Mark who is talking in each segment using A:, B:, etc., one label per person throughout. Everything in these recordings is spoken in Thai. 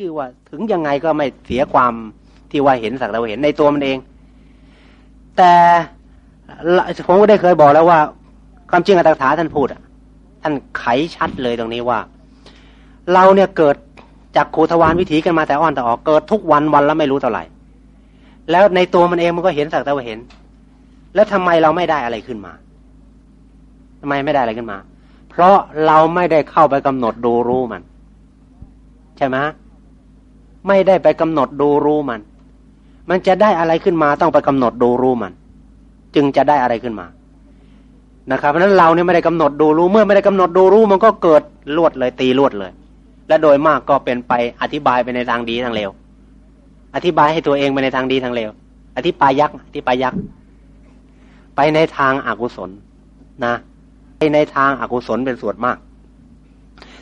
A: ชื่อว่า ถึงยังไงก็ไม่เสียความที่ว่าเห็นสักแต่ว่าเห็นในตัวมันเอง แต่ผมก็ได้เคยบอกแล้วว่า ความจริงอัตถาท่านพูดท่านไขชัดเลยตรงนี้ว่า เราเนี่ยเกิดจากขูทวารวิถีกันมาแต่อ่อนแต่ออกเกิดทุกวันวันแล้วไม่รู้เท่าไหร่ แล้วในตัวมันเองมันก็เห็นสักแต่ว่าเห็น แล้วทำไมเราไม่ได้อะไรขึ้นมาทำไมไม่ได้อะไรขึ้นมา เพราะเราไม่ได้เข้าไปกำหนดดูรู้มัน ใช่ไหม ไม่ได้ไปกำหนดดูรู้มัน มันจะได้อะไรขึ้นมาต้องไปกำหนดดูรู้มัน จึงจะได้อะไรขึ้นมานะครับเพราะนั้นเราเนี่ยไม่ได้กำหนดดูรู้เมื่อไม่ได้กำหนดดูรู้มันก็เกิดลวดเลยตีลวดเลย และโดยมากก็เป็นไปอธิบายไปในทางดีทางเลวอธิบายให้ตัวเองไปในทางดีทางเลวอธิบายยักอธิบายยักไปในทางอากุศลนะ ไปในทางอากุศลเป็นส่วนมาก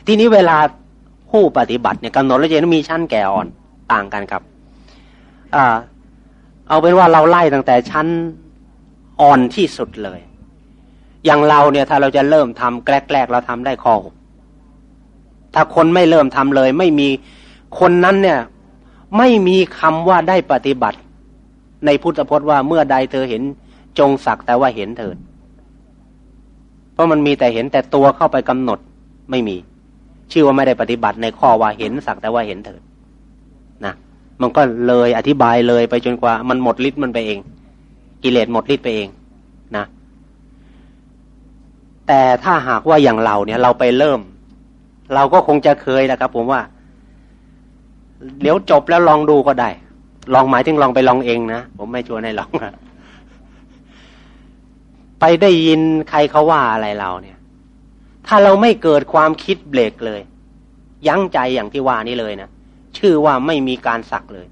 A: ทีนี้เวลา ผู้ปฏิบัติเนี่ยกำหนดแล้วจะมีชั้นแก่อ่อนต่างกันครับอ่าเอาเป็นว่าเราไล่ตั้งแต่ชั้นอ่อนที่สุดเลย อย่างเราเนี่ยถ้าเราจะเริ่มทำแกลกๆเราทำได้ข้อหกถ้าคนไม่เริ่มทำเลย ไม่มีคนนั้นเนี่ย ไม่มีคำว่าได้ปฏิบัติ ในพุทธพจน์ว่าเมื่อใดเธอเห็นจงสักแต่ว่าเห็นเถิดเพราะมันมีแต่เห็นแต่ตัวเข้าไปกำหนดไม่มี ชื่อว่าไม่ได้ปฏิบัติในข้อว่าเห็นสักแต่ว่าเห็นเถิดนะมันก็เลยอธิบายเลยไปจนกว่ามันหมดฤทธิ์มันไปเอง กิเลสหมดฤทธิ์ไปเองนะ แต่ถ้าหากว่าอย่างเราเนี่ย เราไปเริ่ม เราก็คงจะเคยนะครับ ผมว่าเดี๋ยวจบแล้วลองดูก็ได้ ลองหมายถึงลองไปลองเองนะผมไม่ชวนให้ลองไปได้ยินใครเขาว่าอะไรเราเนี่ย ถ้าเราไม่เกิดความคิดเบรกเลย ยั้งใจอย่างที่ว่านี้เลยนะชื่อว่าไม่มีการสักเลย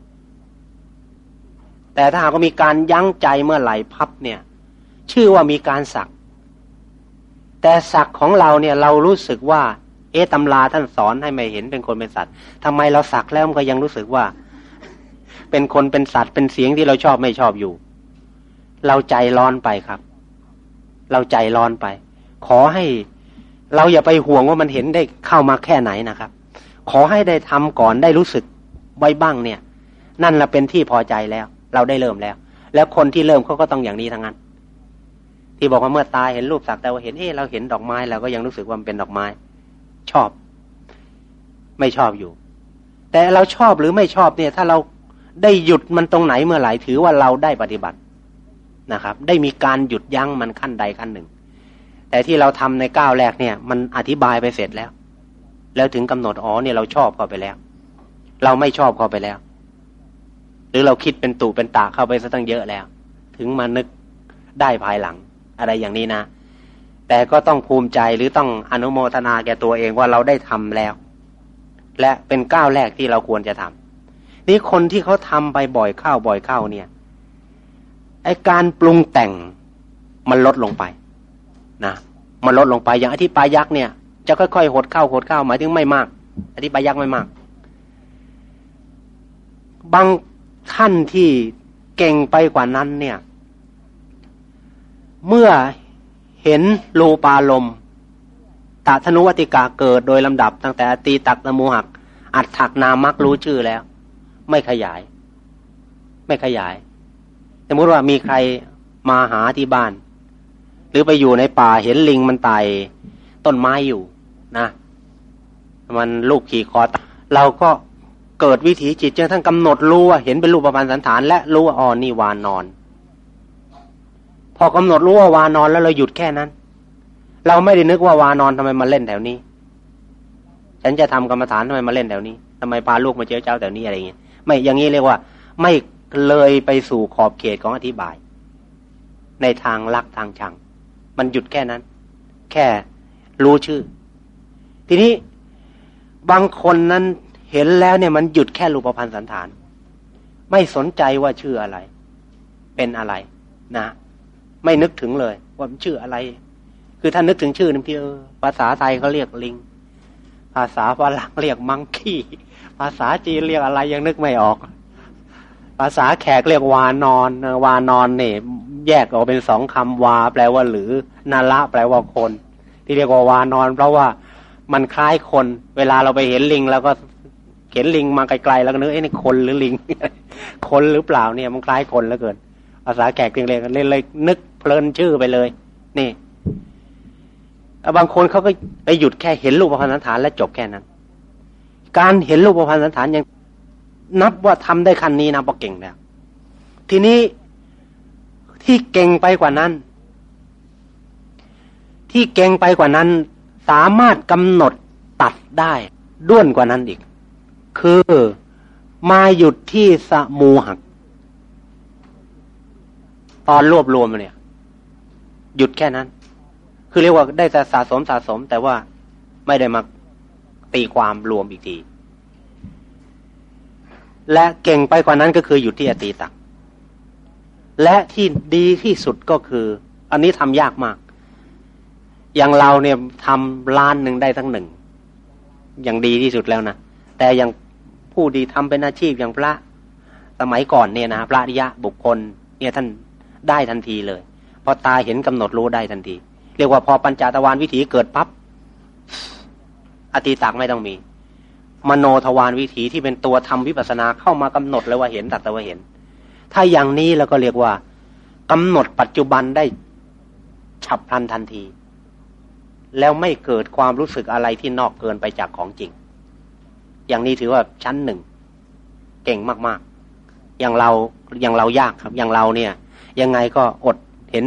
A: แต่ถ้าหากมีการยั้งใจเมื่อไหร่พับเนี่ย ชื่อว่ามีการสัก แต่สักของเราเนี่ยเรารู้สึกว่า เอ๊ะตำราท่านสอนให้ไม่เห็นเป็นคนเป็นสัตว์ทำไมเราสักแล้วมันก็ยังรู้สึกว่า เป็นคนเป็นสัตว์เป็นเสียงที่เราชอบไม่ชอบอยู่ เราใจร้อนไปครับ เราใจร้อนไป ขอให้ เราอย่าไปห่วงว่ามันเห็นได้เข้ามาแค่ไหนนะครับ ขอให้ได้ทำก่อนได้รู้สึกไว้บ้างเนี่ย นั่นละเป็นที่พอใจแล้ว เราได้เริ่มแล้ว แล้วคนที่เริ่มเขาก็ต้องอย่างนี้ทั้งนั้น ที่บอกว่าเมื่อตายเห็นรูปสักแต่ว่าเห็นเฮ้เราเห็นดอกไม้เราก็ยังรู้สึกว่ามันเป็นดอกไม้ ชอบ ไม่ชอบอยู่ แต่เราชอบหรือไม่ชอบเนี่ย ถ้าเราได้หยุดมันตรงไหนเมื่อไหร่ถือว่าเราได้ปฏิบัตินะครับ ได้มีการหยุดยั้งมันขั้นใดขั้นหนึ่ง แต่ที่เราทำในก้าวแรกเนี่ย มันอธิบายไปเสร็จแล้ว แล้วถึงกำหนดอ๋อเนี่ยเราชอบเข้าไปแล้ว เราไม่ชอบเข้าไปแล้ว หรือเราคิดเป็นตู่เป็นตาเข้าไปซะตั้งเยอะแล้ว ถึงมานึกได้ภายหลัง อะไรอย่างนี้นะ แต่ก็ต้องภูมิใจหรือต้องอนุโมทนาแก่ตัวเองว่าเราได้ทำแล้ว และเป็นก้าวแรกที่เราควรจะทำนี่คนที่เขาทำไปบ่อยเข้าบ่อยเข้าเนี่ยไอการปรุงแต่งมันลดลงไป นะมันลดลงไปอย่างอธิปายักษ์เนี่ยจะค่อยๆหดเข้าหดเข้าหมายถึงไม่มาก อธิบายยักษ์ไม่มาก บางท่านที่เก่งไปกว่านั้นเนี่ย เมื่อเห็นรูปาลมตาธนุวติกาเกิดโดยลำดับตั้งแต่ตีตักนโมหัก อัดถักนามักรู้ชื่อแล้ว ไม่ขยาย ไม่ขยาย สมมติว่ามีใครมาหาที่บ้าน หรือไปอยู่ในป่าเห็นลิงมันไต่ต้นไม้อยู่นะมันลูกขี่คอตเราก็เกิดวิถีจิตจนทั้งกำหนดรู้ว่าเห็นเป็นรูปประพันธ์สันฐาน และรู้ว่าอ๋อนี่วานนอน พอกำหนดรู้ว่าวานอนแล้วเราหยุดแค่นั้น เราไม่ได้นึกว่าวานอนทำไมมาเล่นแถวนี้ ฉันจะทำกรรมฐานทำไมมาเล่นแถวนี้ทำไมพาลูกมาเจอเจ้าแถวนี้อะไรเงี้ยไม่อย่างนี้เรียกว่า ไม่เลยไปสู่ขอบเขตของอธิบาย ในทางลักทางชัง มันหยุดแค่นั้น แค่รู้ชื่อ ทีนี้บางคนนั้นเห็นแล้วเนี่ยมันหยุดแค่รูปพันธ์สันฐาน ไม่สนใจว่าชื่ออะไร เป็นอะไร นะ ไม่นึกถึงเลย ว่ามันชื่ออะไร คือถ้านึกถึงชื่อนึงที่ภาษาไทยเขาเรียกลิง ภาษาฝรั่งเรียกมังคีภาษาจีนเรียกอะไรยังนึกไม่ออก ภาษาแขกเรียกวานอนวานอนเนี่ย แยกออกเป็นสองคำวา แปลว่าหรือนาละแปลว่าคน ที่เรียกว่าวานอน เพราะว่ามันคล้ายคน เวลาเราไปเห็นลิง แล้วก็เห็นลิงมาไกลๆแล้วก็นึกเอ้นี่คนหรือลิง คนหรือเปล่าเนี่ยมันคล้ายคนแล้วเกินภาษาแขกเรียงๆกันเล่นเลยนึกเพลินชื่อไปเลย นี่บางคนเขาก็ไปหยุดแค่เห็นรูปพันธฐานและจบแค่นั้น การเห็นรูปพันธฐานยังนับว่าทำได้ขั้นนี้นะพอเก่งแล้วทีนี้ ที่เก่งไปกว่านั้น ที่เก่งไปกว่านั้น สามารถกำหนดตัดได้ด้วนกว่านั้นอีก คือมาหยุดที่สมูหัก ตอนรวบรวมเนี่ย หยุดแค่นั้น คือเรียกว่าได้สะสมสะสม แต่ว่าไม่ได้มาตีความรวมอีกที และเก่งไปกว่านั้นก็คือหยุดที่อตีตัก และที่ดีที่สุดก็คือ อันนี้ทำยากมาก อย่างเราเนี่ยทำล้านหนึ่งได้ทั้งหนึ่ง อย่างดีที่สุดแล้วนะ แต่อย่างผู้ดีทำเป็นอาชีพอย่างพระ สมัยก่อนเนี่ยนะพระริยะบุคคล เนี่ยท่านได้ทันทีเลย พอตาเห็นกำหนดรู้ได้ทันที เรียกว่าพอปัญจตวานวิถีเกิดปับ๊บอติตักไม่ต้องมี มโนทวารวิถีที่เป็นตัวทำวิปัสนาเข้ามากำหนดเลยว่าเห็นตัดแต่ว่าเห็น ถ้าอย่างนี้เราก็เรียกว่ากำหนดปัจจุบันได้ฉับพลันทันที แล้วไม่เกิดความรู้สึกอะไรที่นอกเกินไปจากของจริง อย่างนี้ถือว่าชั้นหนึ่ง เก่งมากๆ อย่างเราอย่างเรายากครับ อย่างเราเนี่ย ยังไงก็อดเห็น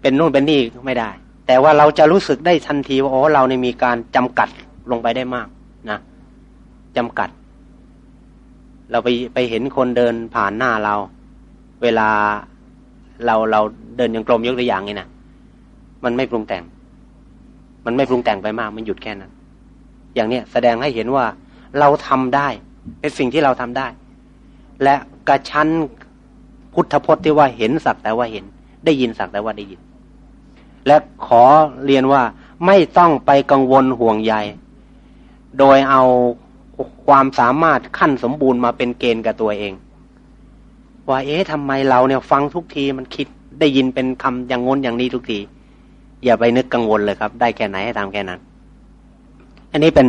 A: เป็นนู่นเป็นนี่ไม่ได้ แต่ว่าเราจะรู้สึกได้ทันทีว่าโอ้เราเนี่ยมีการจำกัดลงไปได้มากนะจำกัด เราไปไปเห็นคนเดินผ่านหน้าเรา เวลาเราเราเดินยังกลมยกตัวอย่างไงนะมันไม่ปรุงแต่ง มันไม่ปรุงแต่งไปมาก มันหยุดแค่นั้น อย่างเนี้ยแสดงให้เห็นว่าเราทำได้เป็นสิ่งที่เราทำได้ และกระชั้นพุทธพจน์ที่ว่าเห็นสักแต่ว่าเห็น ได้ยินสักแต่ว่าได้ยิน และขอเรียนว่าไม่ต้องไปกังวลห่วงใย โดยเอา ความสามารถขั้นสมบูรณ์มาเป็นเกณฑ์กับตัวเอง ว่าเอ๊ะทำไมเราเนี่ยฟังทุกทีมันคิดได้ยินเป็นคำอย่างงนอย่างนี้ทุกที อย่าไปนึกกังวลเลยครับ ได้แค่ไหนให้ทำแค่นั้น อันนี้เป็น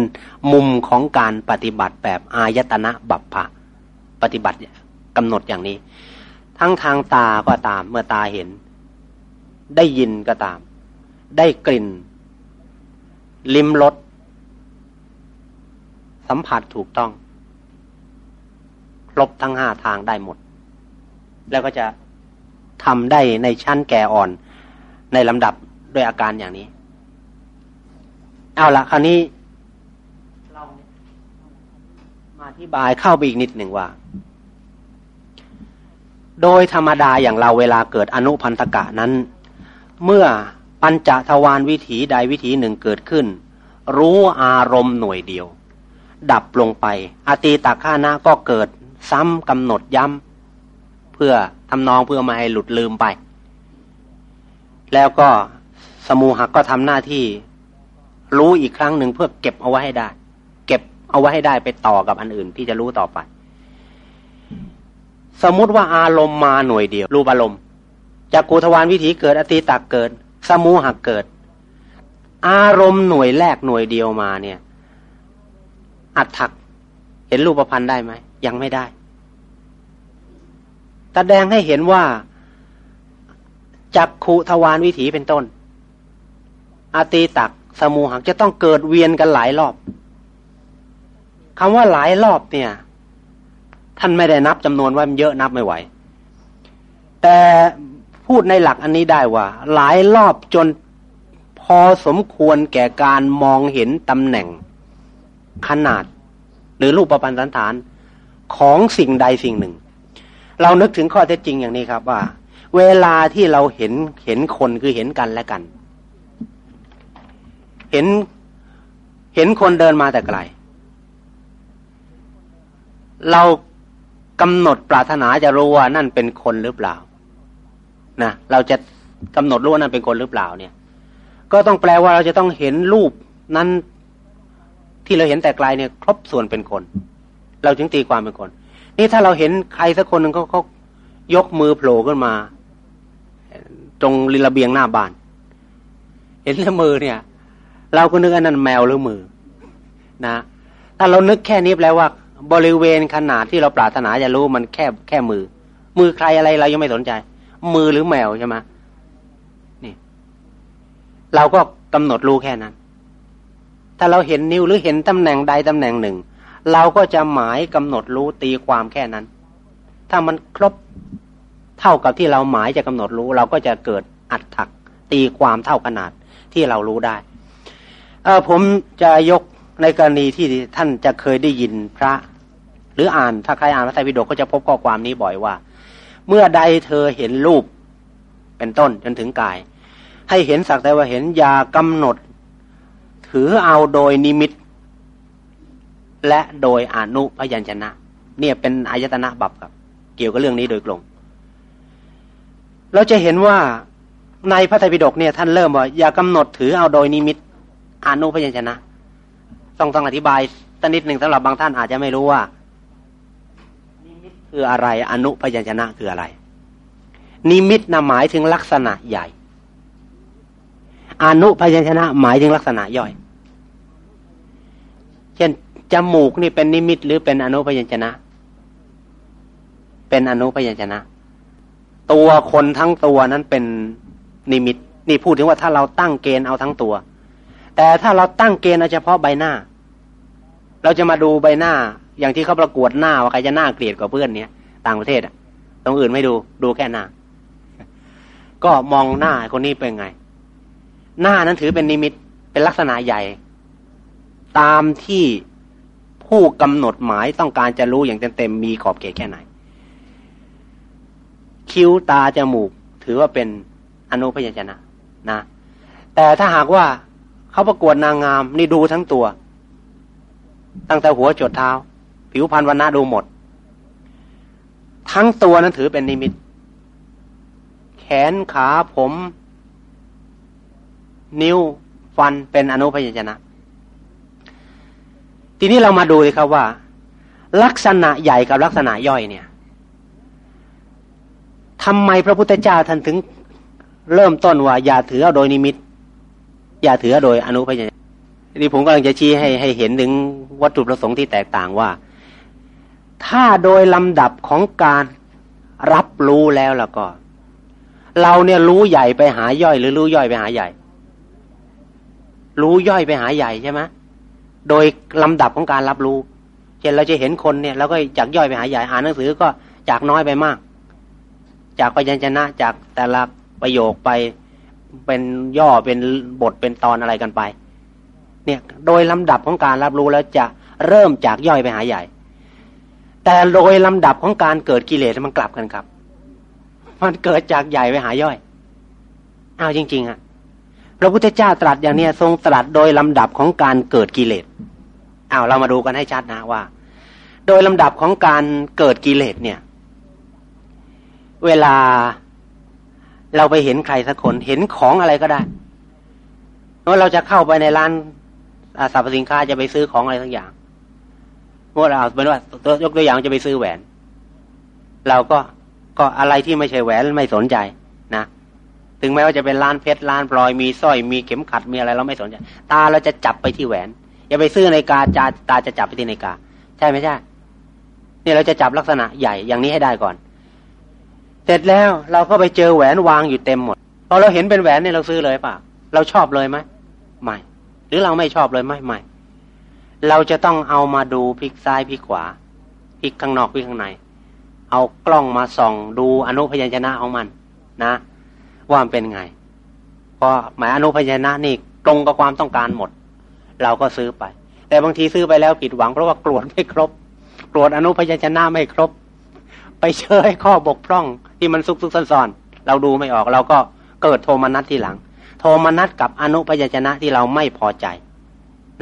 A: มุมของการปฏิบัติแบบอายตนะบัพพะปฏิบัติกำหนดอย่างนี้ ทั้งทางตาก็ตาม เมื่อตาเห็น ได้ยินก็ตาม ได้กลิ่น ลิ้มรส สัมผัสถูกต้อง ครบทั้งห้าทางได้หมด แล้วก็จะทำได้ในชั้นแก่อ่อน ในลำดับด้วยอาการอย่างนี้ เอาละคราวนี้เรามาอธิบายเข้าไปอีกนิดหนึ่งว่า โดยธรรมดาอย่างเราเวลาเกิดอนุพันธกะนั้น เมื่อปัญจทวารวิถีใดวิถีหนึ่งเกิดขึ้น รู้อารมณ์หน่วยเดียว ดับลงไป อตีตาข้านะก็เกิดซ้ำกำหนดย้ำเพื่อทำนองเพื่อมาให้หลุดลืมไป แล้วก็สมูหะก็ทำหน้าที่ รู้อีกครั้งหนึ่งเพื่อเก็บเอาไว้ให้ได้ เก็บเอาไว้ให้ได้ไปต่อกับอันอื่นที่จะรู้ต่อไป สมมุติว่าอารมณ์มาหน่วยเดียว รูปอารมณ์จากกูทวารวิถีเกิดอติตักเกิด สมูหะเกิด อารมณ์หน่วยแรกหน่วยเดียวมาเนี่ย อัดถัก เห็นรูปพันธ์ได้ไหม ยังไม่ได้แสดงให้เห็นว่าจักขุทวารวิถีเป็นต้น อาตีตักสมูหักจะต้องเกิดเวียนกันหลายรอบคำว่าหลายรอบเนี่ย ท่านไม่ได้นับจำนวนว่ามันเยอะนับไม่ไหว แต่พูดในหลักอันนี้ได้ว่า หลายรอบจนพอสมควรแก่การมองเห็นตำแหน่ง ขนาด หรือรูปประพันธ์สันฐานของสิ่งใดสิ่งหนึ่ง เรานึกถึงข้อเท็จจริงอย่างนี้ครับว่า เวลาที่เราเห็นเห็นคนคือเห็นกันและกัน เห็นเห็นคนเดินมาแต่ไกล เรากำหนดปรารถนาจะรู้ว่านั่นเป็นคนหรือเปล่านะเราจะกำหนดรู้ว่านั่นเป็นคนหรือเปล่าเนี่ย ก็ต้องแปลว่าเราจะต้องเห็นรูปนั้น ที่เราเห็นแต่ไกลเนี่ยครบส่วนเป็นคน เราจึงตีความเป็นคน นี่ถ้าเราเห็นใครสักคนหนึ่งเขาเขายกมือโผล่ขึ้นมา ตรงริระเบียงหน้าบ้าน เห็นแค่มือเนี่ย เราก็นึกว่านั่นแมวหรือมือ นะ ถ้าเรานึกแค่นี้แล้วว่า บริเวณขนาดที่เราปรารถนาจะรู้มันแค่แค่มือ มือใครอะไรเรายังไม่สนใจ มือหรือแมวใช่ไหมนี่ เราก็กำหนดรู้แค่นั้น ถ้าเราเห็นนิ้วหรือเห็นตำแหน่งใดตำแหน่งหนึ่ง เราก็จะหมายกำหนดรู้ตีความแค่นั้น ถ้ามันครบเท่ากับที่เราหมายจะกำหนดรู้ เราก็จะเกิดอัดถักตีความเท่าขนาดที่เรารู้ได้เออผมจะยกในกรณีที่ท่านจะเคยได้ยินพระ หรืออ่านถ้าใครอ่านพระไตรปิฎกก็จะพบข้อความนี้บ่อยว่า เมื่อใดเธอเห็นรูปเป็นต้นจนถึงกาย ให้เห็นสักแต่ว่าเห็นอย่ากำหนด ถือเอาโดยนิมิต และโดยอนุพยัญชนะ เนี่ยเป็นอายตนะบับครับ เกี่ยวกับเรื่องนี้โดยตรง เราจะเห็นว่าในพระไตรปิฎกเนี่ยท่านเริ่มว่าอย่ากำหนดถือเอาโดยนิมิตอนุพยัญชนะ ต้องต้องอธิบายสักนิดหนึ่งสำหรับบางท่านอาจจะไม่รู้ว่า นิมิตคืออะไร อนุพยัญชนะคืออะไร นิมิตนะหมายถึงลักษณะใหญ่อนุพยัญชนะหมายถึงลักษณะย่อย เช่นจมูกนี่เป็นนิมิตหรือเป็นอนุพยัญชนะ เป็นอนุพยัญชนะ ตัวคนทั้งตัวนั้นเป็นนิมิต นี่พูดถึงว่าถ้าเราตั้งเกณฑ์เอาทั้งตัว แต่ถ้าเราตั้งเกณฑ์เอาเฉพาะใบหน้า เราจะมาดูใบหน้า อย่างที่เขาประกวดหน้าว่าใครจะหน้าเกลียดกว่าเพื่อนเนี้ยต่างประเทศอะตรงอื่นไม่ดูดูแค่หน้า ก็มองหน้าคนนี้เป็นไง หน้านั้นถือเป็นนิมิตเป็นลักษณะใหญ่ ตามที่ผู้กำหนดหมายต้องการจะรู้อย่างเต็มๆมีขอบเขตแค่ไหน คิ้วตาจมูก ถือว่าเป็นอนุพยัญชนะนะ แต่ถ้าหากว่าเขาประกวดนางงามนี่ดูทั้งตัว ตั้งแต่หัวจดเท้า ผิวพรรณวันณะดูหมด ทั้งตัวนั้นถือเป็นนิมิต แขนขาผม นิ้วฟันเป็นอนุพยัญชนะ ทีนี้เรามาดูเลยครับว่า ลักษณะใหญ่กับลักษณะย่อยเนี่ยทำไมพระพุทธเจ้าท่านถึงเริ่มต้นว่า อย่าถือเอาโดยนิมิต อย่าถือโดยอนุพยัญชนะนี่ผมกำลังจะชี้ให้ให้เห็นถึงวัตถุประสงค์ที่แตกต่างว่า ถ้าโดยลำดับของการรับรู้แล้วแล้วก็ เราเนี่ยรู้ใหญ่ไปหาย่อย หรือรู้ย่อยไปหาใหญ่ รู้ย่อยไปหาใหญ่ใช่ไหม โดยลำดับของการรับรู้ เช่นเราจะเห็นคนเนี่ยเราก็จากย่อยไปหาใหญ่อ่านหนังสือก็จากน้อยไปมาก จากพยัญชนะจากแต่ละประโยคไปเป็นย่อเป็นบทเป็นตอนอะไรกันไป เนี่ยโดยลำดับของการรับรู้แล้วจะเริ่มจากย่อยไปหาใหญ่ แต่โดยลำดับของการเกิดกิเลสมันกลับกันครับ มันเกิดจากใหญ่ไปหาย่อย เอาจริง ๆอะ ระพุทธเจ้าตรัสอย่างนี้ทรงตรัสโดยลำดับของการเกิดกิเลสอ้าวเรามาดูกันให้ชัดนะว่า โดยลำดับของการเกิดกิเลสเนี่ย เวลาเราไปเห็นใครสักคนเห็นของอะไรก็ได้เมื่อเราจะเข้าไปในร้านสรรพสินค้าจะไปซื้อของอะไรสักอย่างเมื่อเราเป็นว่ายกตัวอย่างจะไปซื้อแหวน เราก็ก็อะไรที่ไม่ใช่แหวนไม่สนใจ ถึงแม้ว่าจะเป็นร้านเพชรร้านพลอยมีสร้อยมีเข็มขัดมีอะไรเราไม่สนใจตาเราจะจับไปที่แหวน อย่าไปซื้อในกาจาตาจะจับไปที่ในกา ใช่ไหมใช่เนี่ยเราจะจับลักษณะใหญ่อย่างนี้ให้ได้ก่อน เสร็จแล้วเราก็ไปเจอแหวนวางอยู่เต็มหมดพอเราเห็นเป็นแหวนเนี่ยเราซื้อเลยป่ะเราชอบเลยไหมไม่ หรือเราไม่ชอบเลยไม่ไม่เราจะต้องเอามาดูพลิกซ้ายพลิกขวาพลิกข้างนอกพลิกข้างใน เอากล้องมาส่องดูอนุพยัญชนะของมัน นะ ว่ามันเป็นไงพอหมายอนุพยัญชนะนี่ตรงกับความต้องการหมด เราก็ซื้อไป แต่บางทีซื้อไปแล้วผิดหวังเพราะว่ากรวดไม่ครบกรวดอนุพยัญชนะไม่ครบ ไปเชยข้อบกพร่องที่มันซุกซุกซ่อนๆเราดูไม่ออก เราก็เกิดโทมนัสทีหลัง โทมนัสกับอนุพยัญชนะที่เราไม่พอใจ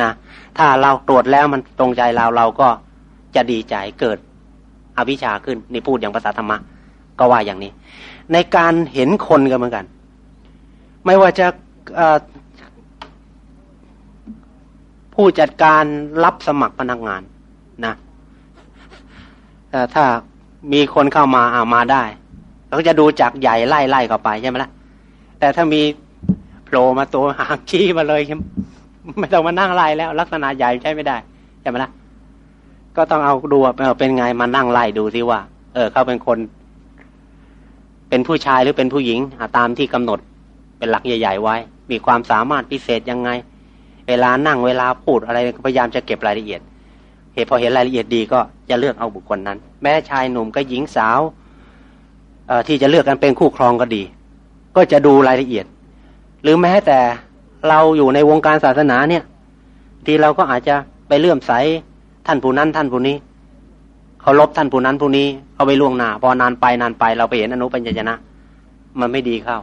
A: นะถ้าเราตรวจแล้วมันตรงใจเราเราก็จะดีใจเกิดอวิชชาขึ้นนี่พูดอย่างภาษาธรรมะ ก็ว่าอย่างนี้ ในการเห็นคนกันเหมือนกัน ไม่ว่าจะผู้จัดการรับสมัครพนักงานนะถ้ามีคนเข้ามาอามาได้เราก็จะดูจากใหญ่ไล่ไล่เข้าไปใช่ไหมละ่ะแต่ถ้ามีโผล่มาตัวหางขี้มาเลยไม่ต้องมานั่งไล่แล้ว ลักษณะใหญ่ใช่ไม่ได้ใช่ไหมละ่ะก็ต้องเอาดูเป็นไงมานั่งไล่ดูซิว่า เออเขาเป็นคน เป็นผู้ชายหรือเป็นผู้หญิงตามที่กำหนดเป็นหลักใหญ่ ๆ ไว้ มีความสามารถพิเศษยังไง เวลานั่งเวลาพูดอะไรพยายามจะเก็บรายละเอียด เหตุพอเห็นรายละเอียดดีก็จะเลือกเอาบุคคลนั้น แม้ชายหนุ่มก็หญิงสาวที่จะเลือกกันเป็นคู่ครองก็ดี ก็จะดูรายละเอียด หรือแม้แต่เราอยู่ในวงการศาสนาเนี่ย ที่เราก็อาจจะไปเลื่อมใสท่านผู้นั้นท่านผู้นี้ เขาลบท่านผู้นั้นผู้นี้เขาไปล่วงหน้า พอนานไปนานไปเราไปเห็นอนุปัญญนะ มันไม่ดีเข้า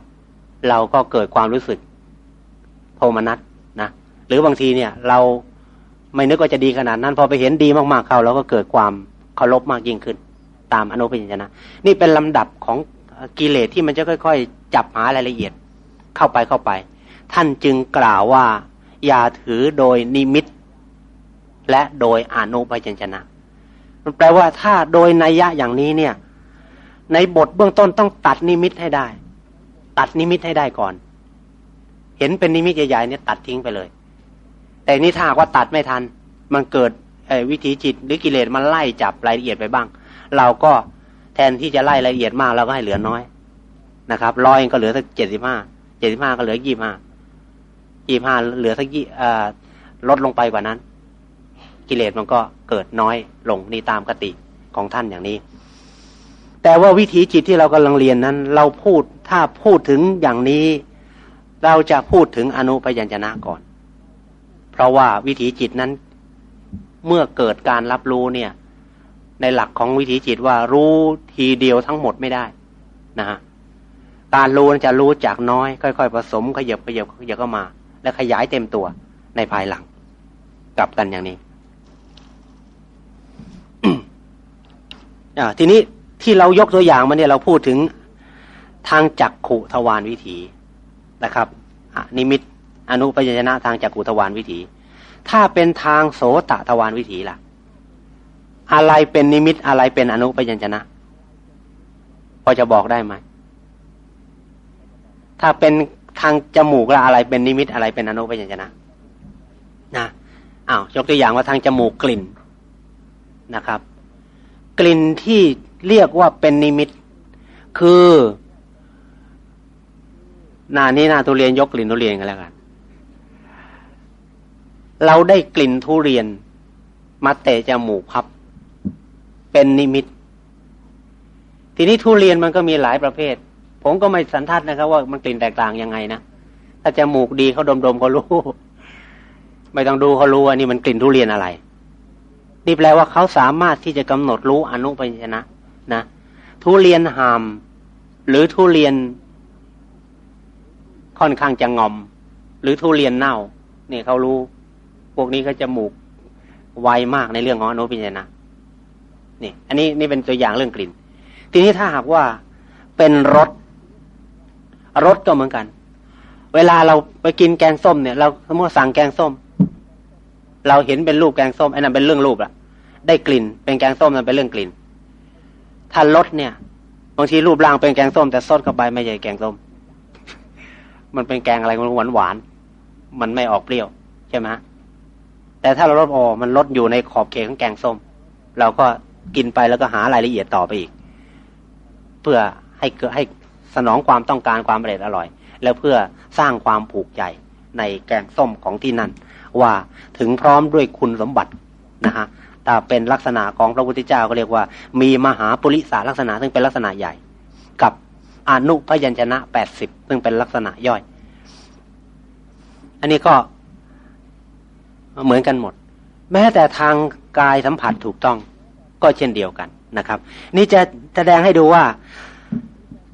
A: เราก็เกิดความรู้สึกโทมนัสนะหรือบางทีเนี่ย เราไม่นึกว่าจะดีขนาดนั้น พอไปเห็นดีมากๆเข้าเราก็เกิดความเคารพมากยิ่งขึ้น ตามอนุปัญญนะ นี่เป็นลำดับของกิเลสที่มันจะค่อย ๆ จับหารายละเอียดเข้าไปเข้าไป ท่านจึงกล่าวว่าอย่าถือโดยนิมิต และโดยอนุปัญญนะ มันแปลว่าถ้าโดยนัยยะอย่างนี้เนี่ย ในบทเบื้องต้นต้องตัดนิมิตให้ได้ ตัดนิมิตให้ได้ก่อน เห็นเป็นนิมิตใหญ่ๆเนี่ยตัดทิ้งไปเลย แต่นี่ถ้าว่าตัดไม่ทัน มันเกิดวิถีจิตหรือกิเลสมันไล่จับรายละเอียดไปบ้าง เราก็แทนที่จะไล่รายละเอียดมากเราก็ให้เหลือน้อยนะครับร้อยก็เหลือสักเจ็ดสิบห้าเจ็ดสิบห้าก็เหลือยี่ห้ายี่ห้าเหลือสักยี่ลดลงไปกว่านั้น กิเลสมันก็เกิดน้อยลงนี่ตามกติของท่านอย่างนี้ แต่ว่าวิถีจิตที่เรากำลังเรียนนั้น เราพูดถ้าพูดถึงอย่างนี้ เราจะพูดถึงอนุพยัญชนะก่อน เพราะว่าวิถีจิตนั้น เมื่อเกิดการรับรู้เนี่ย ในหลักของวิถีจิตว่ารู้ทีเดียวทั้งหมดไม่ได้นะฮะการรู้จะรู้จากน้อย ค่อยๆผสมขยับขยับขยับเข้ามา และขยายเต็มตัวในภายหลัง กลับกันอย่างนี้ ทีนี้ที่เรายกตัวอย่างมาเนี่ยเราพูดถึงทางจักขุทวารวิถีนะครับนิมิตอนุปยญนะทางจักขุทวารวิถี ถ้าเป็นทางโสตทวารวิถีล่ะ อะไรเป็นนิมิตอะไรเป็นอนุปยญนะ พอจะบอกได้ไหมถ้าเป็นทางจมูกละอะไรเป็นนิมิตอะไรเป็นอนุปยญนะนะอ้าวยกตัวอย่างว่าทางจมูกกลิ่นนะครับ กลิ่นที่เรียกว่าเป็นนิมิต คือหน้านี้หน้าทุเรียนยกกลิ่นทุเรียนกันแล้วกัน เราได้กลิ่นทุเรียน มาเตะจมูกครับ เป็นนิมิต ทีนี้ทุเรียนมันก็มีหลายประเภท ผมก็ไม่สันทัดนะครับ ว่ามันกลิ่นแตกต่างยังไงนะถ้าจมูกดีเขาดมๆเขารู้ ไม่ต้องดูเขารู้ว่านี่มันกลิ่นทุเรียนอะไร นี่แปลว่าเขาสามารถที่จะกำหนดรู้อนุปัญญนะนะทุเรียนหามหรือทุเรียนค่อนข้างจะงอม หรือทุเรียนเน่าเนี่ยเขารู้ พวกนี้เขาจะหมูกไวมากในเรื่องของอนุปัญญนะนี่ อันนี้นี่เป็นตัวอย่างเรื่องกลิ่น ทีนี้ถ้าหากว่าเป็นรสรสก็เหมือนกัน เวลาเราไปกินแกงส้มเนี่ย เราสมมติสั่งแกงส้ม เราเห็นเป็นรูปแกงส้มไอ้นั่นเป็นเรื่องรูปละ ได้กลิ่น เป็นแกงส้มมันเป็นเรื่องกลิ่น ถ้ารสเนี่ยบางทีรูปร่างเป็นแกงส้มแต่ซดเข้าไปไม่ใช่แกงส้ม มันเป็นแกงอะไรมันหวานหวานมันไม่ออกเปรี้ยวใช่ไหมแต่ถ้าเราลดออมันลดอยู่ในขอบเขตของแกงส้ม เราก็กินไปแล้วก็หารายละเอียดต่อไปอีก เพื่อให้เกิดให้สนองความต้องการความอร่อยอร่อย แล้วเพื่อสร้างความผูกใจในแกงส้มของที่นั่นว่าถึงพร้อมด้วยคุณสมบัตินะฮะ เป็นลักษณะของพระพุทธเจ้าก็เรียกว่า มีมหาปุริสาลักษณะ ซึ่งเป็นลักษณะใหญ่ กับอนุพยัญชนะแปดสิบซึ่งเป็นลักษณะย่อย อันนี้ก็เหมือนกันหมด แม้แต่ทางกายสัมผัสถูกต้องก็เช่นเดียวกันนะครับ นี่จะแสดงให้ดูว่า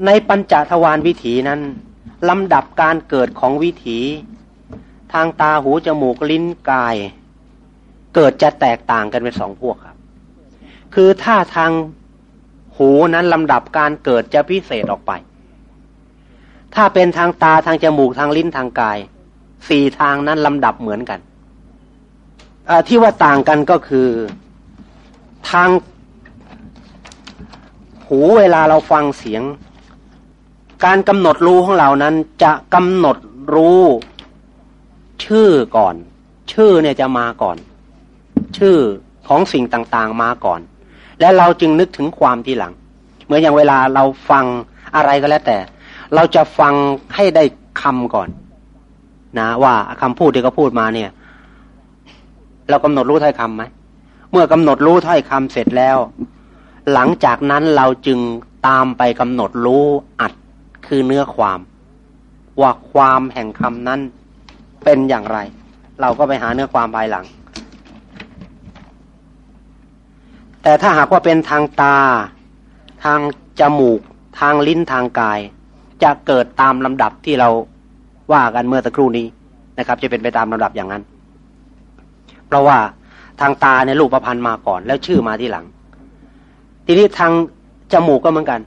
A: ในปัญจทวารวิถีนั้นลำดับการเกิดของวิถี ทางตาหูจมูกลิ้นกาย เกิดจะแตกต่างกันเป็นสองพวกครับ คือถ้าทางหูนั้นลำดับการเกิดจะพิเศษออกไป ถ้าเป็นทางตาทางจมูกทางลิ้นทางกาย สี่ทางนั้นลำดับเหมือนกันที่ว่าต่างกันก็คือ ทาง หูเวลาเราฟังเสียง การกำหนดรู้ของเรานั้น จะกำหนดรู้ชื่อก่อน ชื่อเนี่ยจะมาก่อน ชื่อของสิ่งต่างๆมาก่อน และเราจึงนึกถึงความทีหลัง เหมือนอย่างเวลาเราฟังอะไรก็แล้วแต่ เราจะฟังให้ได้คำก่อน นะว่าคำพูดที่เขาพูดมาเนี่ย เรากำหนดรู้ถ้อยคำไหมเมื่อกำหนดรู้ถ้อยคำเสร็จแล้ว หลังจากนั้นเราจึงตามไปกำหนดรู้อัดคือเนื้อความ ว่าความแห่งคำนั้นเป็นอย่างไร เราก็ไปหาเนื้อความภายหลัง แต่ถ้าหากว่าเป็นทางตา ทางจมูก ทางลิ้นทางกาย จะเกิดตามลำดับที่เราว่ากันเมื่อตะครู่นี้นะครับ จะเป็นไปตามลำดับอย่างนั้น เพราะว่าทางตาเนี่ยรูปประพันธ์มาก่อน แล้วชื่อมาที่หลัง ทีนี้ทางจมูกก็เหมือนกัน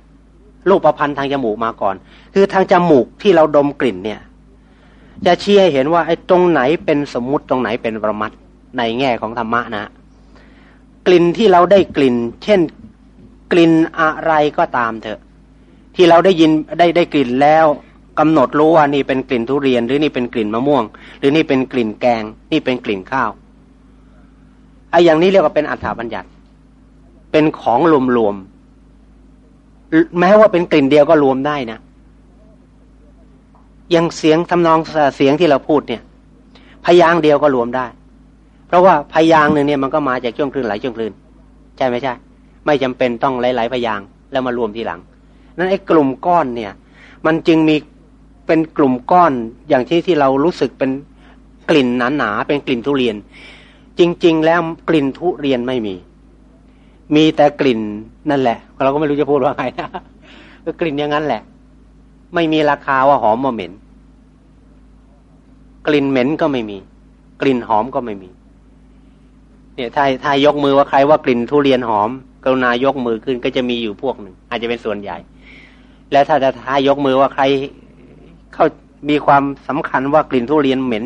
A: รูปประพันธ์ทางจมูกมาก่อน คือทางจมูกที่เราดมกลิ่นเนี่ยจะชี้ให้เห็นว่าไอ้ตรงไหนเป็นสมมุติตรงไหนเป็นประมัดในแง่ของธรรมะนะ กลิ่นที่เราได้กลิ่น เช่นกลิ่นอะไรก็ตามเถอะ ที่เราได้ยินได้ได้กลิ่นแล้วกำหนดรู้ว่านี่เป็นกลิ่นทุเรียน หรือนี่เป็นกลิ่นมะม่วง หรือนี่เป็นกลิ่นแกง นี่เป็นกลิ่นข้าวไอ้อย่างนี้เรียกว่าเป็นอัฏฐบัญญัติ เป็นของรวมๆแม้ว่าเป็นกลิ่นเดียวก็รวมได้นะยังเสียงทำนองเสียงที่เราพูดเนี่ย พยางเดียวก็รวมได้ เพราะว่าพยางหนึ่งเนี่ยมันก็มาจากช่วงคลื่นหลายช่วงคลื่นใช่ไหมใช่ ไม่จำเป็นต้องหลาย ๆ พยางแล้วมารวมทีหลัง นั้นไอ้กลุ่มก้อนเนี่ย มันจึงมีเป็นกลุ่มก้อนอย่างที่ที่เรารู้สึกเป็นกลิ่นหนาๆเป็นกลิ่นทุเรียน จริง ๆ แล้วกลิ่นทุเรียนไม่มี มีแต่กลิ่นนั่นแหละ เราก็ไม่รู้จะพูดว่าไงนะก็กลิ่นอย่างนั้นแหละ ไม่มีราคาว่าหอมว่าเหม็น กลิ่นเหม็นก็ไม่มี กลิ่นหอมก็ไม่มี เนี่ยถ้าถ้ายกมือว่าใครว่ากลิ่นทุเรียนหอม กรุณายกมือขึ้นก็จะมีอยู่พวกหนึ่ง อาจจะเป็นส่วนใหญ่ แล้วถ้าจะท้ายกมือว่าใครเขามีความสำคัญว่ากลิ่นทุเรียนเหม็น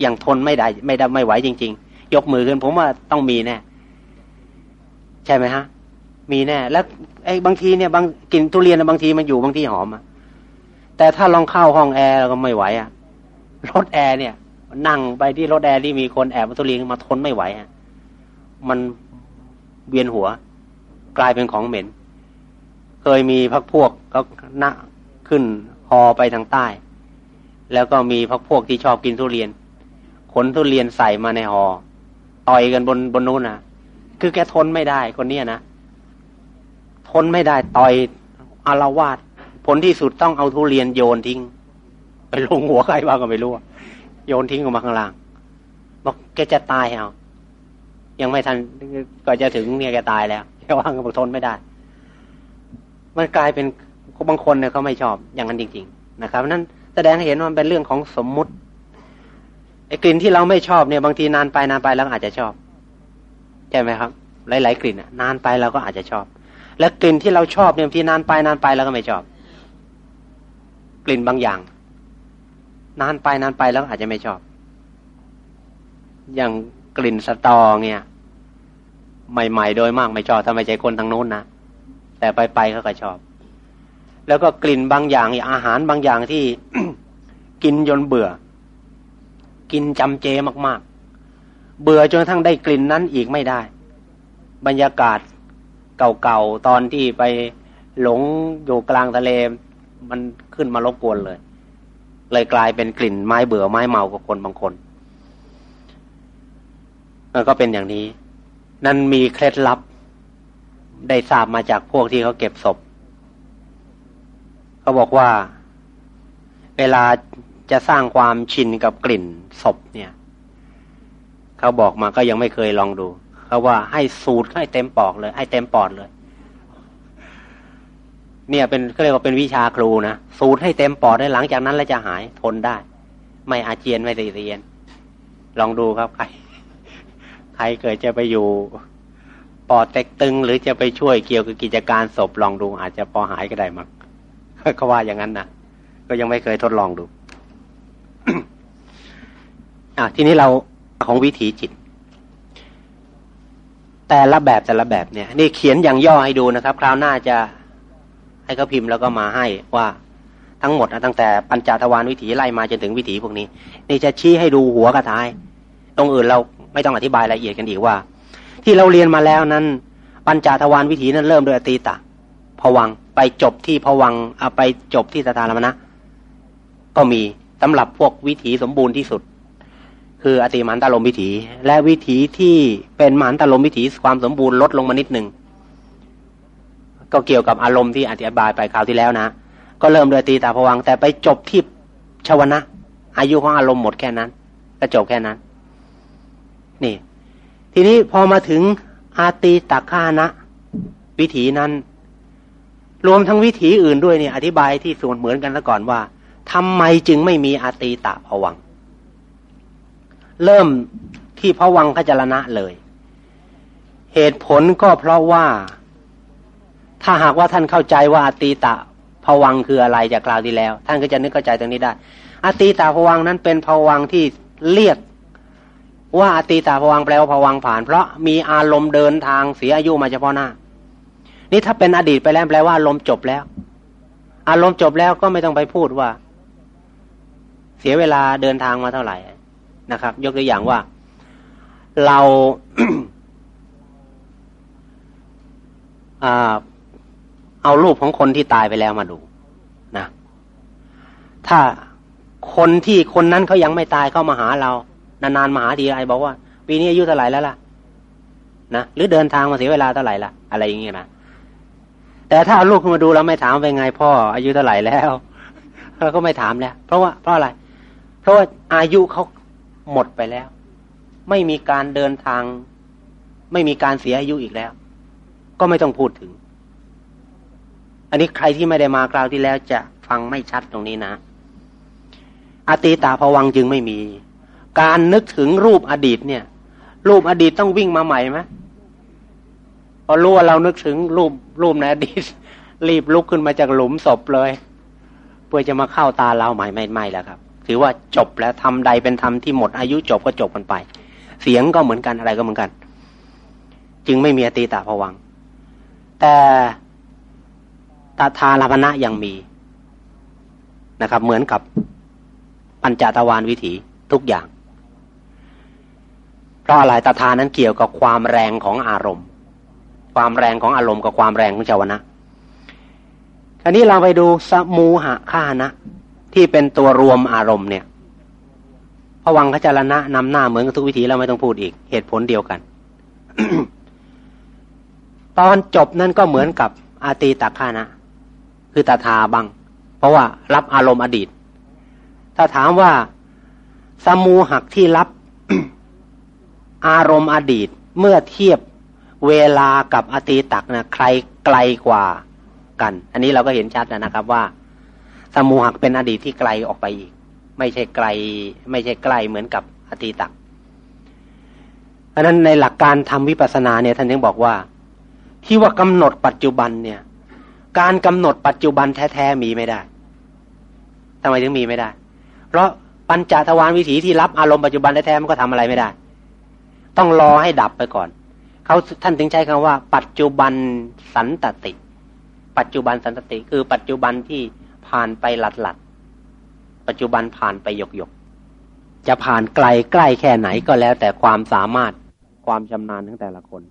A: อย่างทนไม่ได้ไม่ได้ไม่ไหวจริง ๆ ยกมือขึ้น ผมว่าต้องมีแน่ใช่ไหมฮะ มีแน่ แล้วไอ้บางทีเนี่ยบางกลิ่นทุเรียนบางทีมันอยู่บางทีหอมอะแต่ถ้าลองเข้าห้องแอร์เราก็ไม่ไหวอะรถแอร์เนี่ย นั่งไปที่รถแอร์ที่มีคนแอบทุเรียนมาทนไม่ไหวอะ มันเวียนหัว กลายเป็นของเหม็น เคยมีพักพวกก็นะขึ้นฮอไปทางใต้ แล้วก็มีพักพวกที่ชอบกินทุเรียน ขนทุเรียนใส่มาในหอต่อยกันบนบนนู้นนะคือแกทนไม่ได้คนเนี้ยนะทนไม่ได้ต่อยอารวาสผลที่สุดต้องเอาทุเรียนโยนทิ้ง ไปลงหัวใครว่างก็ไม่รู้โยนทิ้งออกมาข้างล่างบอกแกจะตายเอา ยังไม่ทันก็จะถึงเนี่ยแกตายแล้วแกว่างก็บอกทนไม่ได้ มันกลายเป็นบางคนเนี่ยเขาไม่ชอบอย่างนั้นจริง ๆ นะครับนั้นแสดงให้เห็นว่ามันเป็นเรื่องของสมมุติไอ้กลิ่นที่เราไม่ชอบเนี่ยบางทีนานไปนานไปเราอาจจะชอบใช่ไหมครับ หลาย ๆ กลิ่นนานไปเราก็อาจจะชอบ และกลิ่นที่เราชอบเนี่ยบางทีนานไปนานไปเราก็ไม่ชอบ กลิ่นบางอย่าง นานไปนานไปแล้วอาจจะไม่ชอบ อย่าง กลิ่นสตอเนี่ย ใหม่ๆ โดยมากไม่ชอบถ้าไมใช่คนทางโน้นนะแต่ไปๆเขาก็ชอบ แล้วก็กลิ่นบางอย่างอาหารบางอย่างที่กินจนเบื่อ กินจำเจมากๆ เบื่อจนทั้งได้กลิ่นนั้นอีกไม่ได้ บรรยากาศเก่าๆตอนที่ไปหลงอยู่กลางทะเลมันขึ้นมารบกวนเลย เลยกลายเป็นกลิ่นไม้เบื่อไม้เมากับคนบางคน ก็เป็นอย่างนี้ นั่นมีเคล็ดลับ ได้ทราบมาจากพวกที่เขาเก็บศพเขาบอกว่า เวลาจะสร้างความชินกับกลิ่นศพเนี่ยเขาบอกมาก็ยังไม่เคยลองดูเขาว่าให้สูดให้เต็มปอกเลย ให้เต็มปอดเลย เนี่ยเป็นก็เรียกว่าเป็นวิชาครูนะสูดให้เต็มปอดได้หลังจากนั้นแล้วจะหายทนได้ ไม่อาเจียนไม่ตีเรียน ลองดูครับใคร ใครเกิดจะไปอยู่ปอดเต็กตึง หรือจะไปช่วยเกี่ยวกับกิจการศพลองดู อาจจะพอหายก็ได้มั้งเขาว่าอย่างนั้นนะก็ยังไม่เคยทดลองดูอะทีนี้เราของวิถีจิต แต่ละแบบแต่ละแบบเนี่ย นี่เขียนอย่างย่อให้ดูนะครับ คราวหน้าจะให้เขาพิมพ์แล้วก็มาให้ว่าทั้งหมดตั้งแต่ปัญจทวารวิถีไล่มาจนถึงวิถีพวกนี้ นี่จะชี้ให้ดูหัวกระท้าย ตรงอื่นเรา ไม่ต้องอธิบายรายละเอียดกันอีกว่า ที่เราเรียนมาแล้วนั้น ปัญจทวารวิถีนั้นเริ่มโดยอตีตะผวังไปจบที่ผวังเอาไปจบที่สถานมณะก็มีสำหรับพวกวิถีสมบูรณ์ที่สุด คืออติมันตลมวิถี และวิถีที่เป็นมันตลมวิถีความสมบูรณ์ลดลงมานิดหนึ่งก็เกี่ยวกับอารมณ์ที่อธิบายไปคราวที่แล้วนะ ก็เริ่มโดยตีตาผวังแต่ไปจบที่ชวนะอายุของอารมณ์หมดแค่นั้นก็จบแค่นั้น นี่ ทีนี้พอมาถึงอาตีตักขานะ วิถีนั้น รวมทั้งวิถีอื่นด้วยเนี่ย อธิบายที่ส่วนเหมือนกันซะก่อนว่าทำไมจึงไม่มีอาตีตะผวัง เริ่มที่ผวังขจรณะเลย เหตุผลก็เพราะว่า ถ้าหากว่าท่านเข้าใจว่าอาตีตะผวังคืออะไรจากกล่าวที่แล้ว ท่านก็จะนึกเข้าใจตรงนี้ได้อาตีตาผวังนั้นเป็นผวังที่เรียก ว่าอตีตาผวังแปลว่าผวังผ่าน เพราะมีอารมณ์เดินทางเสียอายุมาเฉพาะหน้า นี่ถ้าเป็นอดีตไปแล้วแปลว่าอารมณ์จบแล้ว อารมณ์จบแล้วก็ไม่ต้องไปพูดว่า เสียเวลาเดินทางมาเท่าไหร่นะครับ ยกตัวอย่างว่า เราเอารูปของคนที่ตายไปแล้วมาดูนะ ถ้าคนที่คนนั้นเขายังไม่ตายเข้ามาหาเรา นานๆมาหาทีไรบอกว่า ปีนี้อายุเท่าไหร่แล้วล่ะนะหรือเดินทางมาเสียเวลาเท่าไหร่ล่ะ อะไรอย่างเงี้ยนะแต่ถ้าเอาลูกมาดูแล้วไม่ถามเป็นไงพ่อ อายุเท่าไหร่แล้วเราก็ไม่ถามแล้วเพราะว่าเพราะอะไร เพราะว่าอายุเขาหมดไปแล้ว ไม่มีการเดินทาง ไม่มีการเสียอายุอีกแล้ว ก็ไม่ต้องพูดถึง อันนี้ใครที่ไม่ได้มาคราวที่แล้วจะฟังไม่ชัดตรงนี้นะอตีตาผวังจึงไม่มี การนึกถึงรูปอดีตเนี่ย รูปอดีตต้องวิ่งมาใหม่ไหมพอรู้ว่าเรานึกถึงรูปรูปในอดีต รีบลุกขึ้นมาจากหลุมศพเลย เพื่อจะมาเข้าตาเราใหม่ไม่ไม่แล้วครับ ถือว่าจบแล้วทำใดเป็นธรรมที่หมดอายุจบก็จบกันไป เสียงก็เหมือนกันอะไรก็เหมือนกัน จึงไม่มีอตีตาผวัง แต่ตาทาลาภณะยังมีนะครับ เหมือนกับปัญจตวานวิถีทุกอย่าง เพราะอะไรตาทานั้นเกี่ยวกับความแรงของอารมณ์ ความแรงของอารมณ์กับความแรงของเจวนะคราวนี้เราไปดูสมูหะฆานะ ที่เป็นตัวรวมอารมณ์เนี่ยพวังขจรณะนำหน้าเหมือนกับทุกวิธีเราไม่ต้องพูดอีก เหตุผลเดียวกัน ตอนจบนั่นก็เหมือนกับอาตีตักขานะ คือตาทาบัง เพราะว่ารับอารมณ์อดีต ถ้าถามว่าสมูหักที่รับ อารมณ์อดีตเมื่อเทียบเวลากับอตีตักนะใครไกลกว่ากัน อันนี้เราก็เห็นชัดนะครับว่า สมูหักเป็นอดีตที่ไกลออกไปอีก ไม่ใช่ไกล ไม่ใช่ใกล้เหมือนกับอตีตักเพราะนั้นในหลักการทำวิปัสสนาเนี่ยท่านยังบอกว่า ที่ว่ากำหนดปัจจุบันเนี่ย การกำหนดปัจจุบันแท้ๆมีไม่ได้ทำไมถึงมีไม่ได้ เพราะปัญจทวารวิถีที่รับอารมณ์ปัจจุบันแท้ๆมันก็ทำอะไรไม่ได้ ต้องรอให้ดับไปก่อนเขาท่านถึงใช้คำว่า ปัจจุบันสันตติ ปัจจุบันสันตติ คือปัจจุบันที่ผ่านไปหลัดหลัดปัจจุบันผ่านไปหยกหยกจะผ่านไกลใกล้แค่ไหนก็แล้ว แต่ความสามารถความชำนาญของแต่ละคน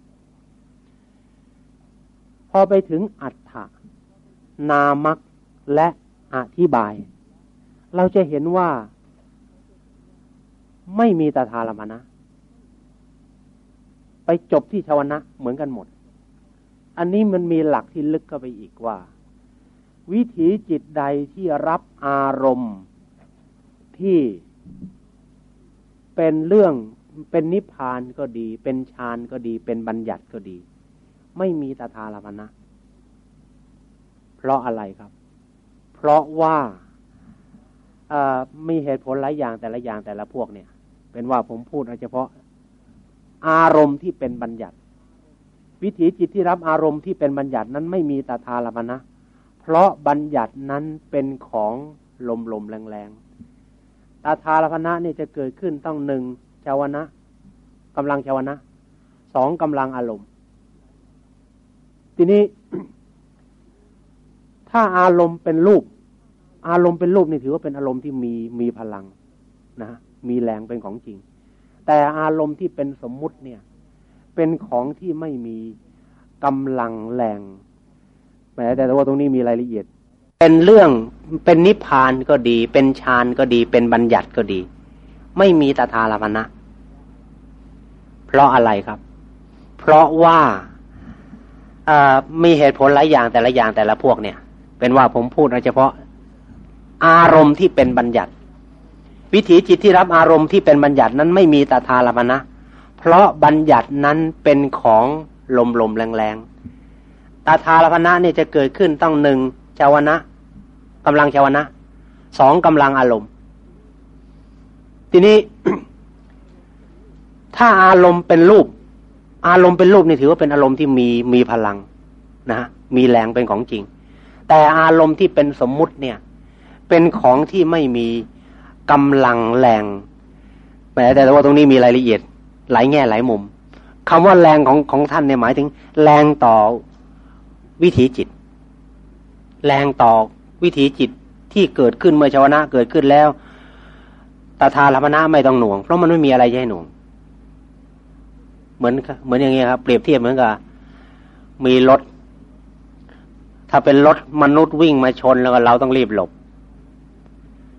A: พอไปถึงอัฏฐนามักและอธิบาย เราจะเห็นว่า ไม่มีตถาลมนะ ไปจบที่ชาวนะเหมือนกันหมด อันนี้มันมีหลักที่ลึกเข้าไปอีกว่า วิถีจิตใดที่รับอารมณ์ที่เป็นเรื่องเป็นนิพพานก็ดี เป็นฌานก็ดี เป็นบัญญัติก็ดี ไม่มีตถาลมนะ เพราะอะไรครับ เพราะว่ามีเหตุผลหลายอย่างแต่ละอย่างแต่ละพวกเนี่ย เป็นว่าผมพูดเฉพาะ อารมณ์ที่เป็นบัญญัติ วิถีจิตที่รับอารมณ์ที่เป็นบัญญัตินั้นไม่มีตถาลมนะ เพราะบัญญัตินั้นเป็นของลมลมแรงแรงตาทาลพนะนี่จะเกิดขึ้นต้องหนึ่งชาวนะกำลังชาวนะสองกำลังอารมณ์ ทีนี้ ถ้าอารมณ์เป็นรูป อารมณ์เป็นรูปนี่ถือว่าเป็นอารมณ์ที่มีมีพลังนะมีแรงเป็นของจริง แต่อารมณ์ที่เป็นสมมุติเนี่ย เป็นของที่ไม่มีกำลังแรงแม้แต่ว่าตรงนี้มีรายละเอียด เป็นเรื่องเป็นนิพพานก็ดี เป็นฌานก็ดี เป็นบัญญัติก็ดี ไม่มีตถาลพนะ เพราะอะไรครับ เพราะว่ามีเหตุผลหลายอย่างแต่ละอย่างแต่ละพวกเนี่ย เป็นว่าผมพูดเฉพาะ อารมณ์ที่เป็นบัญญัติ วิถีจิตที่รับอารมณ์ที่เป็นบัญญัตินั้นไม่มีตถาลพนะเพราะบัญญัตินั้นเป็นของลมลมแรงแรงตาทาลพนะเนี่ยจะเกิดขึ้นต้องหนึ่งชาวนะกำลังชาวนะสองกำลังอารมณ์ ทีนี้ ถ้าอารมณ์เป็นรูป อารมณ์เป็นรูปนี่ถือว่าเป็นอารมณ์ที่มีมีพลังนะมีแรงเป็นของจริง แต่อารมณ์ที่เป็นสมมุติเนี่ย เป็นของที่ไม่มี กำลังแรงแม้แต่ว่าตรงนี้มีรายละเอียด หลายแง่หลายมุมคำว่าแรงของของท่านเนี่ยหมายถึง แรงต่อวิถีจิต แรงต่อวิถีจิตที่เกิดขึ้นเมื่อชาวนะเกิดขึ้นแล้วตาทาลพนะไม่ต้องหน่วง เพราะมันไม่มีอะไรให้หน่วง เหมือนเหมือนอย่างเงี้ยครับเปรียบเทียบเหมือนกับมีรถ ถ้าเป็นรถมนุษย์วิ่งมาชนแล้วก็เราต้องรีบหลบ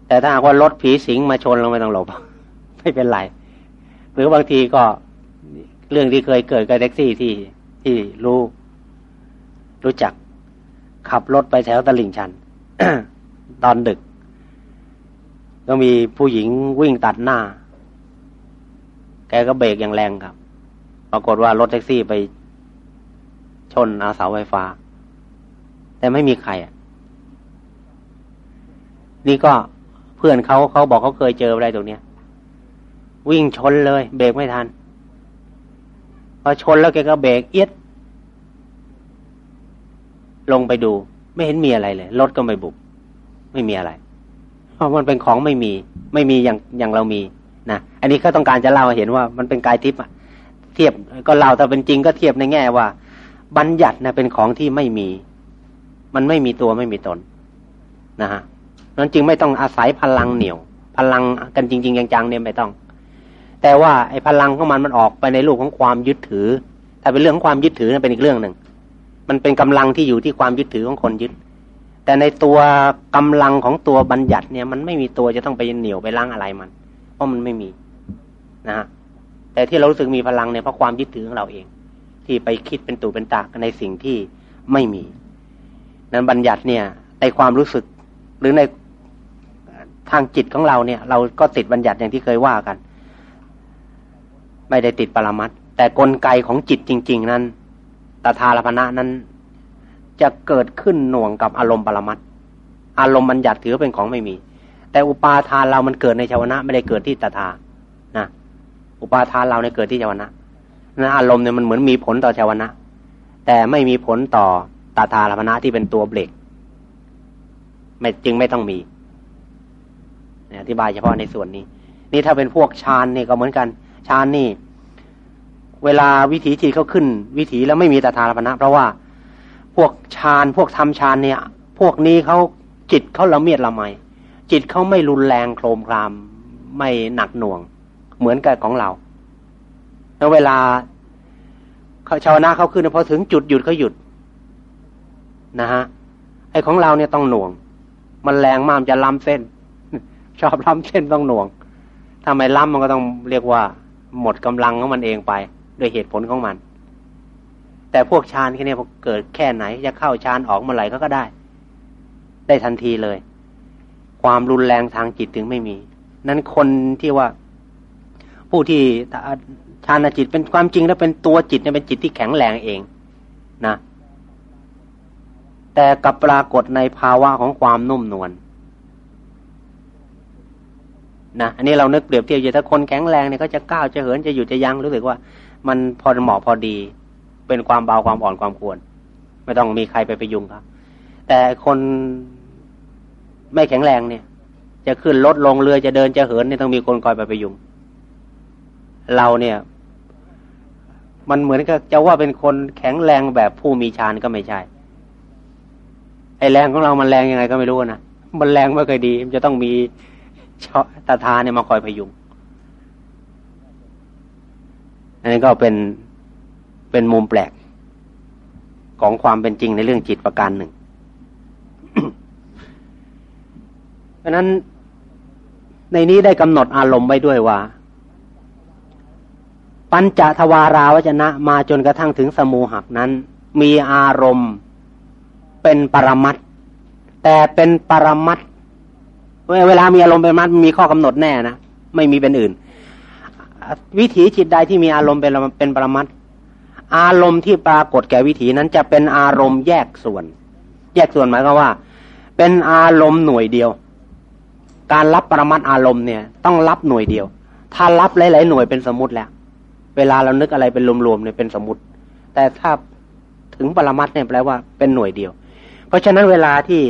A: แต่ถ้าหากว่ารถผีสิงมาชนเราไม่ต้องหลบ ไม่เป็นไร หรือบางทีก็เรื่องที่เคยเกิดกับแท็กซี่ที่ที่รู้ รู้จัก ขับรถไปแถวตลิ่งชันตอนดึก ก็มีผู้หญิงวิ่งตัดหน้า แกก็เบรกอย่างแรงครับ ปรากฏว่ารถแท็กซี่ไปชนอาเสาไฟฟ้า แต่ไม่มีใครอะนี่ก็ พื่อนเขาเขาบอกเขาเคยเจออะไรตรงเนี้ย วิ่งชนเลย เบรกไม่ทัน พอชนแล้วแกก็เบรกเอียดลงไปดู ไม่เห็นมีอะไรเลยรถก็ไม่บุบไม่มีอะไร เพราะมันเป็นของไม่มี ไม่มีอย่างอย่างเรามีนะอันนี้ก็ต้องการจะเล่าเห็นว่ามันเป็นกายทิพย์เทียบก็เล่าแต่เป็นจริงก็เทียบในแง่ว่า บัญญัตินะเป็นของที่ไม่มี มันไม่มีตัวไม่มีตนนะฮะ นั้นจึงไม่ต้องอาศัยพลังเหนี่ยว พลังกันจริง ๆ จังๆเนี่ยไม่ต้อง แต่ว่าไอ้พลังของมันมันออกไปในรูปของความยึดถือ ถ้าเป็นเรื่องของความยึดถือนั่นเป็นอีกเรื่องหนึ่ง มันเป็นกำลังที่อยู่ที่ความยึดถือของคนยึด แต่ในตัวกำลังของตัวบัญญัติเนี่ยมันไม่มีตัวจะต้องไปเหนียวไปล้างอะไรมัน เพราะมันไม่มีนะฮะแต่ที่เรารู้สึกมีพลังเนี่ยเพราะความยึดถือของเราเอง ที่ไปคิดเป็นตู่เป็นตากในสิ่งที่ไม่มี นั้นบัญญัติเนี่ยในความรู้สึกหรือใน ทางจิตของเราเนี่ย เราก็ติดบัญญัติอย่างที่เคยว่ากัน ไม่ได้ติดปรมัตแต่กลไกของจิตจริง ๆ นั้นตถาลพนะนั้น จะเกิดขึ้นหน่วงกับอารมณ์ปรมัตอารมณ์บัญญัติถือเป็นของไม่มี แต่อุปาทานเรามันเกิดในชาวนะ ไม่ได้เกิดที่ตถานะอุปาทานเราในเกิดที่ชาวนะนะอารมณ์เนี่ยมันเหมือนมีผลต่อชาวนะ แต่ไม่มีผลต่อตาทาลพนะที่เป็นตัวเบรกไม่จึงไม่ต้องมี อธิบายเฉพาะในส่วนนี้ นี่ถ้าเป็นพวกฌานนี่ก็เหมือนกันฌานนี่ เวลาวิถีจิตเขาขึ้น วิถีแล้วไม่มีตถาลพนะเพราะว่าพวกฌานพวกทำฌานเนี่ย พวกนี้เขาจิตเขาละเมียดละไมจิตเขาไม่รุนแรงโครมครามไม่หนักหน่วง เหมือนกับของเรา แล้วเวลาเขาชาวนาเขาขึ้นพอถึงจุดหยุดเขาหยุดนะฮะไอ้ของเราเนี่ยต้องหน่วง มันแรงมากจะล้ำเส้น ชอบล้ำเส้นต้องหน่วงถ้าไมล้ำมันก็ต้องเรียกว่า หมดกำลังของมันเองไปด้วยเหตุผลของมัน แต่พวกฌานแค่นี้พอเกิดแค่ไหนจะเข้าฌานออกเมื่อไหร่ก็ก็ได้ ได้ทันทีเลย ความรุนแรงทางจิตถึงไม่มี นั้นคนที่ว่าผู้ที่ฌานจิตเป็นความจริงแล้วเป็นตัวจิตเนี่ยเป็นจิตที่แข็งแรงเองนะแต่กับปรากฏในภาวะของความนุ่มนวล นะอันนี้เรานึกเปรียบเทียบอยู่ถ้าคนแข็งแรงเนี่ยเขาจะก้าวจะเหินจะหยุดจะยั้งรู้สึกว่า มันพอเหมาะพอดี เป็นความเบาความอ่อนความควร ไม่ต้องมีใครไปไปยุ่งครับ แต่คนไม่แข็งแรงเนี่ย จะขึ้นรถลงเรือจะเดินจะเหินเนี่ยต้องมีคนคอยไปไปยุ่งเราเนี่ย มันเหมือนกับจะว่าเป็นคนแข็งแรงแบบผู้มีฌานก็ไม่ใช่ไอแรงของเรามันแรงยังไงก็ไม่รู้นะมันแรงไม่เคยดี มันจะต้องมี ตาทาเนี่ยมาคอยพยุง อันนี้ก็เป็นเป็นมุมแปลกของความเป็นจริงในเรื่องจิตประการหนึ่ง เพราะนั้นในนี้ได้กำหนดอารมณ์ไว้ด้วยว่า ปัญจทวาราวจนะมาจนกระทั่งถึงสมูหักนั้น มีอารมณ์เป็นปรมัตแต่เป็นปรมัต เวลามีอารมณ์เป็นมัตมีข้อกำหนดแน่นะไม่มีเป็นอื่น วิถีจิตใดที่มีอารมณ์เป็นเป็นปรมัตอารมณ์ที่ปรากฏแก่วิถีนั้นจะเป็นอารมณ์แยกส่วน แยกส่วนหมายความว่า เป็นอารมณ์หน่วยเดียว การรับปรมัตอารมณ์เนี่ย ต้องรับหน่วยเดียว ถ้ารับหลายๆหน่วยเป็นสมมติแล้ว เวลาเรานึกอะไรเป็นรวมๆเนี่ยเป็นสมมติ แต่ถ้าถึงปรมัตเนี่ยแปลว่าเป็นหน่วยเดียว เพราะฉะนั้นเวลาที่